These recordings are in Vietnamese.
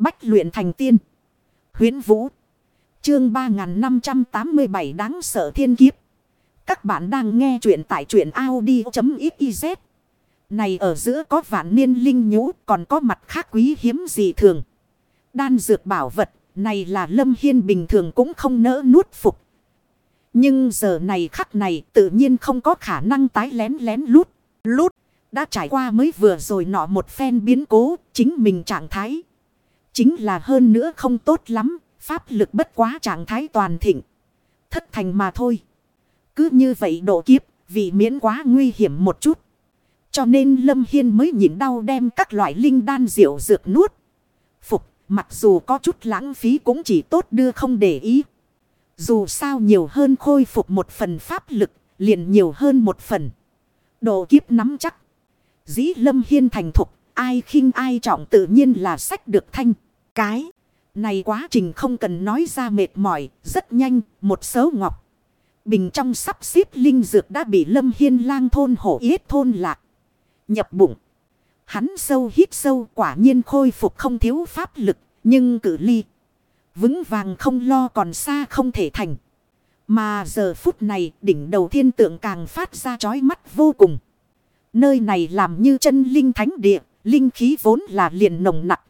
Bách luyện thành tiên. Huyến Vũ. Chương 3587 đáng sợ thiên kiếp. Các bạn đang nghe truyện tại truyện Audi.xyz. Này ở giữa có vạn niên linh nhũ, còn có mặt khác quý hiếm gì thường. Đan dược bảo vật, này là lâm hiên bình thường cũng không nỡ nuốt phục. Nhưng giờ này khắc này tự nhiên không có khả năng tái lén lén lút. Lút đã trải qua mới vừa rồi nọ một phen biến cố, chính mình trạng thái. Chính là hơn nữa không tốt lắm pháp lực bất quá trạng thái toàn thịnh. Thất thành mà thôi. Cứ như vậy độ kiếp vì miễn quá nguy hiểm một chút. Cho nên Lâm Hiên mới nhịn đau đem các loại linh đan rượu dược nuốt. Phục, mặc dù có chút lãng phí cũng chỉ tốt đưa không để ý. Dù sao nhiều hơn khôi phục một phần pháp lực, liền nhiều hơn một phần. Độ kiếp nắm chắc. Dĩ Lâm Hiên thành thục, ai khinh ai trọng tự nhiên là sách được thanh. Cái này quá trình không cần nói ra mệt mỏi, rất nhanh, một số ngọc. Bình trong sắp xếp linh dược đã bị Lâm Hiên lang thôn hổ yết thôn lạc nhập bụng. Hắn sâu hít sâu quả nhiên khôi phục không thiếu pháp lực, nhưng cử ly. Vững vàng không lo còn xa không thể thành. Mà giờ phút này đỉnh đầu thiên tượng càng phát ra chói mắt vô cùng. Nơi này làm như chân linh thánh địa, linh khí vốn là liền nồng nặng.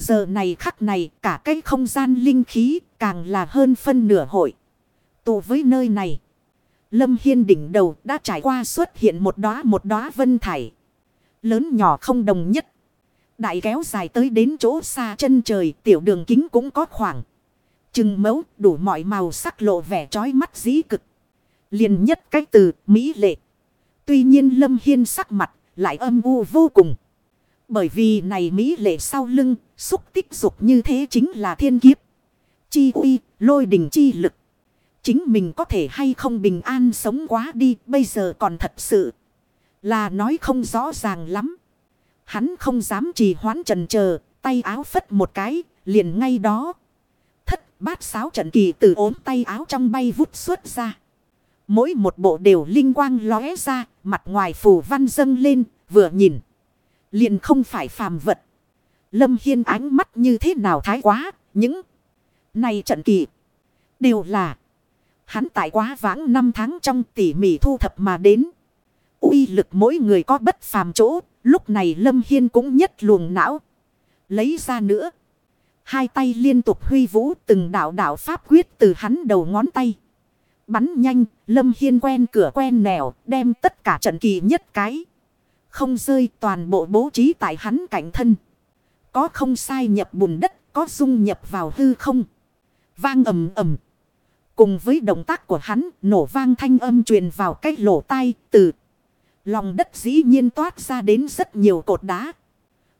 Giờ này khắc này, cả cái không gian linh khí càng là hơn phân nửa hội. Tụ với nơi này. Lâm Hiên đỉnh đầu đã trải qua xuất hiện một đóa một đóa vân thải. Lớn nhỏ không đồng nhất. Đại kéo dài tới đến chỗ xa chân trời, tiểu đường kính cũng có khoảng. Chừng mẫu, đủ mọi màu sắc lộ vẻ trói mắt dĩ cực. liền nhất cách từ, Mỹ lệ. Tuy nhiên Lâm Hiên sắc mặt lại âm u vô cùng. Bởi vì này Mỹ lệ sau lưng xúc tích dục như thế chính là thiên kiếp. Chi uy lôi đình chi lực. Chính mình có thể hay không bình an sống quá đi bây giờ còn thật sự là nói không rõ ràng lắm. Hắn không dám trì hoãn trần chờ tay áo phất một cái, liền ngay đó. Thất bát sáo trận kỳ từ ốm tay áo trong bay vút xuất ra. Mỗi một bộ đều linh quang lóe ra, mặt ngoài phù văn dâng lên, vừa nhìn. Liền không phải phàm vật. Lâm Hiên ánh mắt như thế nào thái quá, những này trận kỳ đều là Hắn tại quá vãng năm tháng trong tỉ mỉ thu thập mà đến. uy lực mỗi người có bất phàm chỗ. Lúc này Lâm Hiên cũng nhất luồng não. Lấy ra nữa. Hai tay liên tục huy vũ từng đạo đạo pháp quyết từ hắn đầu ngón tay. Bắn nhanh, Lâm Hiên quen cửa quen nẻo, đem tất cả trận kỳ nhất cái. Không rơi toàn bộ bố trí tại hắn cạnh thân. Có không sai nhập bùn đất, có dung nhập vào hư không. Vang ầm ầm. Cùng với động tác của hắn, nổ vang thanh âm truyền vào cái lỗ tai từ lòng đất dĩ nhiên toát ra đến rất nhiều cột đá.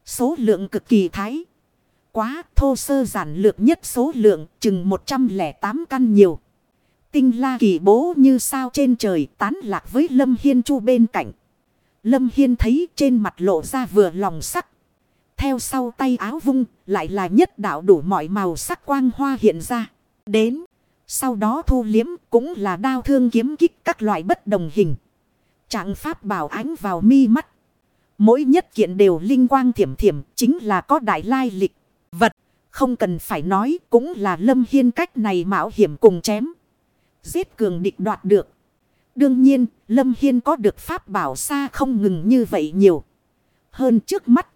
Số lượng cực kỳ thái. Quá thô sơ giản lược nhất số lượng chừng 108 căn nhiều. Tinh la kỳ bố như sao trên trời tán lạc với Lâm Hiên Chu bên cạnh. Lâm Hiên thấy trên mặt lộ ra vừa lòng sắc. Theo sau tay áo vung, lại là nhất đạo đủ mọi màu sắc quang hoa hiện ra. Đến. Sau đó thu liếm cũng là đao thương kiếm kích các loại bất đồng hình. Trạng pháp bảo ánh vào mi mắt. Mỗi nhất kiện đều linh quang thiểm thiểm, chính là có đại lai lịch. Vật, không cần phải nói, cũng là lâm hiên cách này mạo hiểm cùng chém. Giết cường địch đoạt được. Đương nhiên lâm hiên có được pháp bảo xa không ngừng như vậy nhiều. Hơn trước mắt.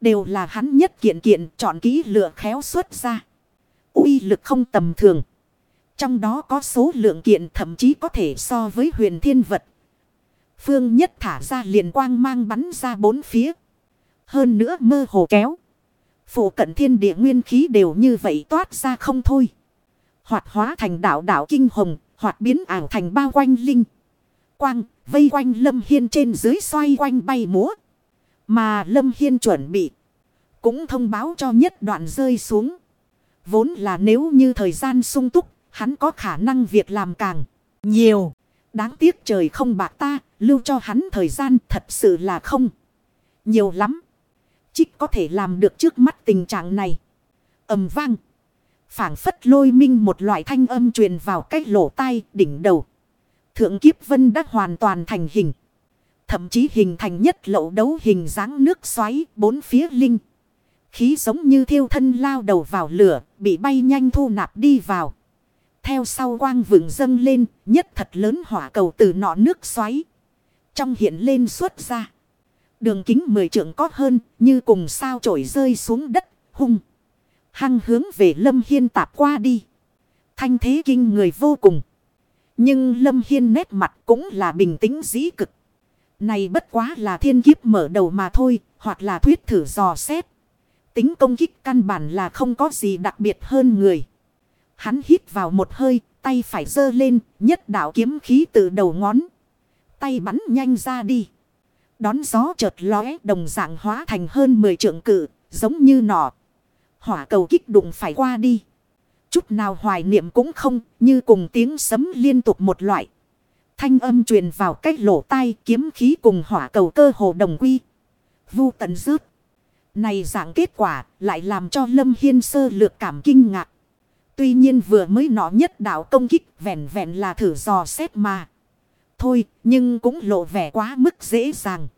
Đều là hắn nhất kiện kiện chọn kỹ lựa khéo xuất ra. uy lực không tầm thường. Trong đó có số lượng kiện thậm chí có thể so với huyền thiên vật. Phương nhất thả ra liền quang mang bắn ra bốn phía. Hơn nữa mơ hồ kéo. Phủ cận thiên địa nguyên khí đều như vậy toát ra không thôi. Hoạt hóa thành đảo đảo kinh hồng, hoạt biến ảo thành bao quanh linh. Quang, vây quanh Lâm Hiên trên dưới xoay quanh bay múa. Mà Lâm Hiên chuẩn bị. Cũng thông báo cho nhất đoạn rơi xuống. Vốn là nếu như thời gian sung túc hắn có khả năng việc làm càng nhiều. Đáng tiếc trời không bạc ta, lưu cho hắn thời gian thật sự là không. Nhiều lắm. Chích có thể làm được trước mắt tình trạng này. ầm vang. phảng phất lôi minh một loại thanh âm truyền vào cái lỗ tai đỉnh đầu. Thượng kiếp vân đã hoàn toàn thành hình. Thậm chí hình thành nhất lậu đấu hình dáng nước xoáy bốn phía linh. Khí giống như thiêu thân lao đầu vào lửa, bị bay nhanh thu nạp đi vào. Theo sau quang vượng dâng lên, nhất thật lớn hỏa cầu từ nọ nước xoáy. Trong hiện lên xuất ra. Đường kính mười trượng có hơn, như cùng sao trổi rơi xuống đất, hung. Hăng hướng về Lâm Hiên tạp qua đi. Thanh thế kinh người vô cùng. Nhưng Lâm Hiên nét mặt cũng là bình tĩnh dĩ cực. Này bất quá là thiên kiếp mở đầu mà thôi, hoặc là thuyết thử dò xét. Tính công kích căn bản là không có gì đặc biệt hơn người. Hắn hít vào một hơi, tay phải giơ lên, nhất đạo kiếm khí từ đầu ngón. Tay bắn nhanh ra đi. Đón gió chợt lóe đồng dạng hóa thành hơn 10 trượng cự, giống như nọ. Hỏa cầu kích đụng phải qua đi. Chút nào hoài niệm cũng không, như cùng tiếng sấm liên tục một loại. Thanh âm truyền vào cách lỗ tai kiếm khí cùng hỏa cầu cơ hồ đồng quy. Vu tận rớt. Này dạng kết quả lại làm cho Lâm Hiên sơ lược cảm kinh ngạc. Tuy nhiên vừa mới nọ nhất đạo công kích vẹn vẹn là thử dò xét mà. Thôi nhưng cũng lộ vẻ quá mức dễ dàng.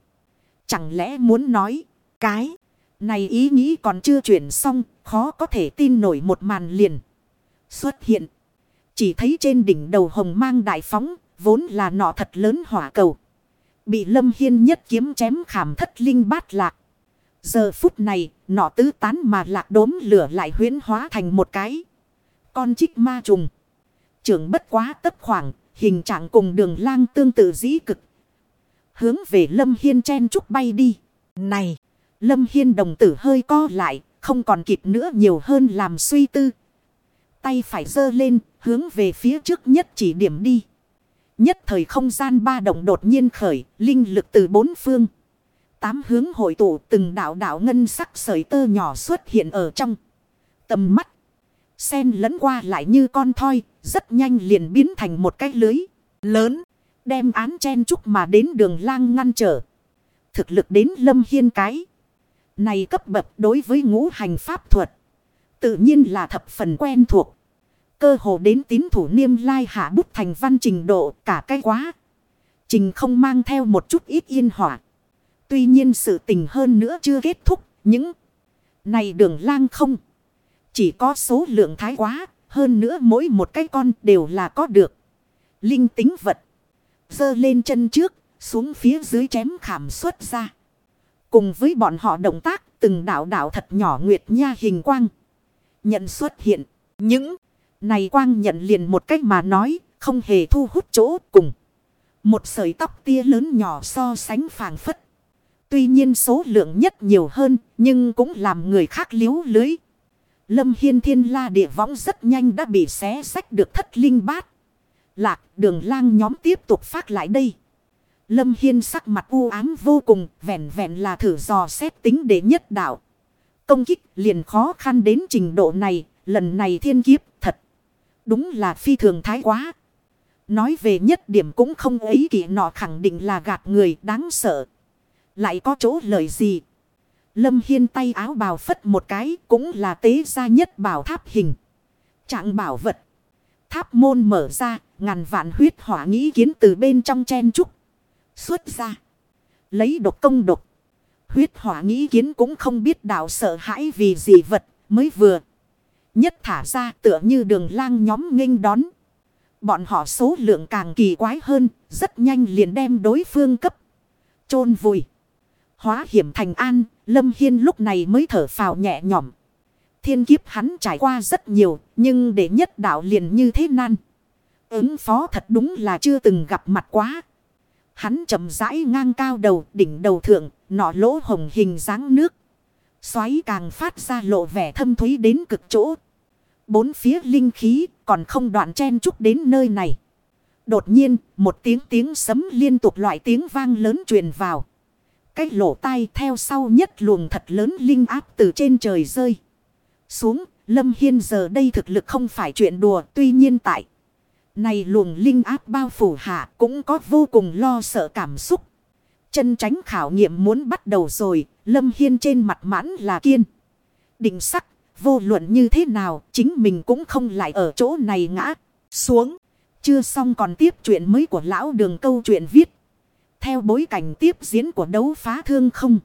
Chẳng lẽ muốn nói cái này ý nghĩ còn chưa chuyển xong khó có thể tin nổi một màn liền. Xuất hiện. Chỉ thấy trên đỉnh đầu hồng mang đại phóng vốn là nọ thật lớn hỏa cầu. Bị Lâm Hiên nhất kiếm chém khảm thất linh bát lạc. Giờ phút này, nọ tứ tán mà lạc đốm lửa lại huyến hóa thành một cái. Con chích ma trùng. Trưởng bất quá tất khoảng, hình trạng cùng đường lang tương tự dĩ cực. Hướng về Lâm Hiên chen trúc bay đi. Này, Lâm Hiên đồng tử hơi co lại, không còn kịp nữa nhiều hơn làm suy tư. Tay phải dơ lên, hướng về phía trước nhất chỉ điểm đi. Nhất thời không gian ba động đột nhiên khởi, linh lực từ bốn phương. Tám hướng hội tụ từng đạo đạo ngân sắc sợi tơ nhỏ xuất hiện ở trong. Tầm mắt. Sen lẫn qua lại như con thoi, rất nhanh liền biến thành một cái lưới. Lớn, đem án chen chúc mà đến đường lang ngăn trở. Thực lực đến lâm hiên cái. Này cấp bậc đối với ngũ hành pháp thuật. Tự nhiên là thập phần quen thuộc. Cơ hồ đến tín thủ niêm lai hạ bút thành văn trình độ cả cái quá. Trình không mang theo một chút ít yên hỏa. Tuy nhiên sự tình hơn nữa chưa kết thúc. Những này đường lang không. Chỉ có số lượng thái quá. Hơn nữa mỗi một cái con đều là có được. Linh tính vật. Dơ lên chân trước. Xuống phía dưới chém khảm xuất ra. Cùng với bọn họ động tác. Từng đảo đảo thật nhỏ nguyệt nha hình quang. Nhận xuất hiện. Những này quang nhận liền một cách mà nói. Không hề thu hút chỗ cùng. Một sợi tóc tia lớn nhỏ so sánh phàng phất. Tuy nhiên số lượng nhất nhiều hơn, nhưng cũng làm người khác liếu lưới. Lâm Hiên Thiên La địa võng rất nhanh đã bị xé sách được thất linh bát. Lạc đường lang nhóm tiếp tục phát lại đây. Lâm Hiên sắc mặt u ám vô cùng, vẹn vẹn là thử dò xét tính để nhất đạo. Công kích liền khó khăn đến trình độ này, lần này thiên kiếp thật. Đúng là phi thường thái quá. Nói về nhất điểm cũng không ấy kỳ nọ khẳng định là gạt người đáng sợ. Lại có chỗ lời gì? Lâm Hiên tay áo bào phất một cái cũng là tế ra nhất bảo tháp hình. Trạng bảo vật. Tháp môn mở ra, ngàn vạn huyết hỏa nghĩ kiến từ bên trong chen trúc. Xuất ra. Lấy độc công độc. Huyết hỏa nghĩ kiến cũng không biết đạo sợ hãi vì gì vật mới vừa. Nhất thả ra tựa như đường lang nhóm nghênh đón. Bọn họ số lượng càng kỳ quái hơn, rất nhanh liền đem đối phương cấp. chôn vùi. Hóa hiểm thành an, Lâm Hiên lúc này mới thở phào nhẹ nhõm. Thiên kiếp hắn trải qua rất nhiều, nhưng để nhất đạo liền như thế nan. Ứng phó thật đúng là chưa từng gặp mặt quá. Hắn chậm rãi ngang cao đầu, đỉnh đầu thượng, nọ lỗ hồng hình dáng nước. Xoáy càng phát ra lộ vẻ thâm thúy đến cực chỗ. Bốn phía linh khí còn không đoạn chen chúc đến nơi này. Đột nhiên, một tiếng tiếng sấm liên tục loại tiếng vang lớn truyền vào. Cái lỗ tai theo sau nhất luồng thật lớn linh áp từ trên trời rơi. Xuống, Lâm Hiên giờ đây thực lực không phải chuyện đùa. Tuy nhiên tại này luồng linh áp bao phủ hạ cũng có vô cùng lo sợ cảm xúc. Chân tránh khảo nghiệm muốn bắt đầu rồi, Lâm Hiên trên mặt mãn là kiên. Định sắc, vô luận như thế nào, chính mình cũng không lại ở chỗ này ngã, xuống. Chưa xong còn tiếp chuyện mới của lão đường câu chuyện viết. Theo bối cảnh tiếp diễn của đấu phá thương không.